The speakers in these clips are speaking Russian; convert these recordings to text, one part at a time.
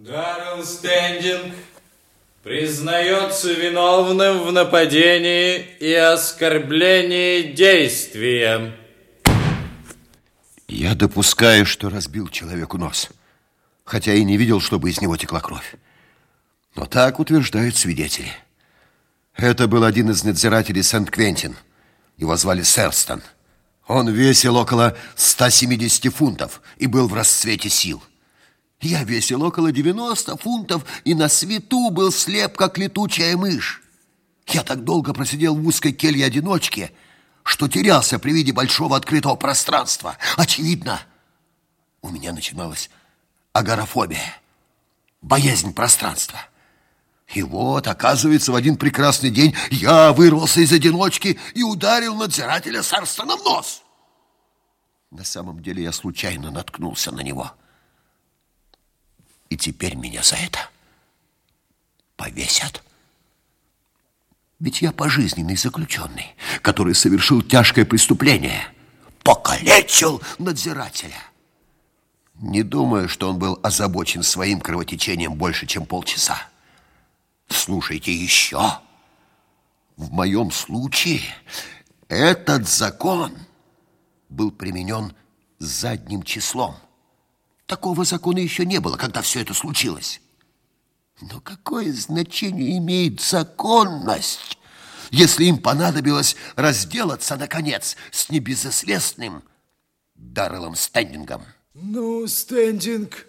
Даррелл Стендинг признается виновным в нападении и оскорблении действием. Я допускаю, что разбил человеку нос, хотя и не видел, чтобы из него текла кровь. Но так утверждают свидетели. Это был один из надзирателей Сент-Квентин. Его звали Серстон. Он весил около 170 фунтов и был в расцвете сил. Я весил около 90 фунтов и на свету был слеп, как летучая мышь. Я так долго просидел в узкой келье одиночки, что терялся при виде большого открытого пространства. Очевидно, у меня начиналась агорафобия, боязнь пространства. И вот, оказывается, в один прекрасный день я вырвался из одиночки и ударил надзирателя Сарстона в нос. На самом деле я случайно наткнулся на него. И теперь меня за это повесят. Ведь я пожизненный заключенный, который совершил тяжкое преступление, покалечил надзирателя. Не думаю, что он был озабочен своим кровотечением больше, чем полчаса. Слушайте еще. В моем случае этот закон был применен задним числом. Такого закона еще не было, когда все это случилось. Но какое значение имеет законность, если им понадобилось разделаться, наконец, с небезызвестным Дарреллом Стендингом? Ну, Стендинг,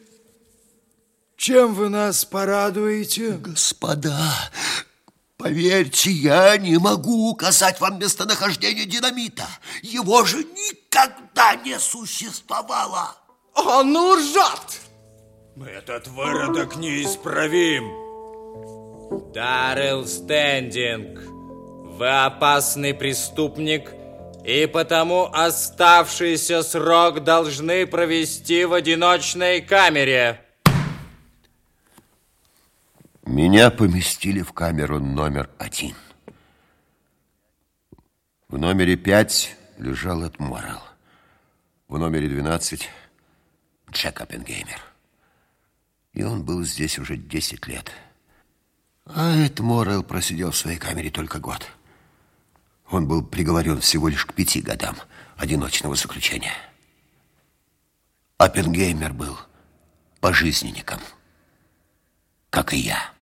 чем вы нас порадуете? Господа, поверьте, я не могу указать вам местонахождение динамита. Его же никогда не существовало. Он лжет! Этот выродок неисправим. Даррелл Стендинг, вы опасный преступник, и потому оставшийся срок должны провести в одиночной камере. Меня поместили в камеру номер один. В номере пять лежал Эд Моррелл. В номере двенадцать Джек Оппенгеймер. И он был здесь уже 10 лет. А Эд Моррелл просидел в своей камере только год. Он был приговорен всего лишь к пяти годам одиночного заключения. Оппенгеймер был пожизненником как и я.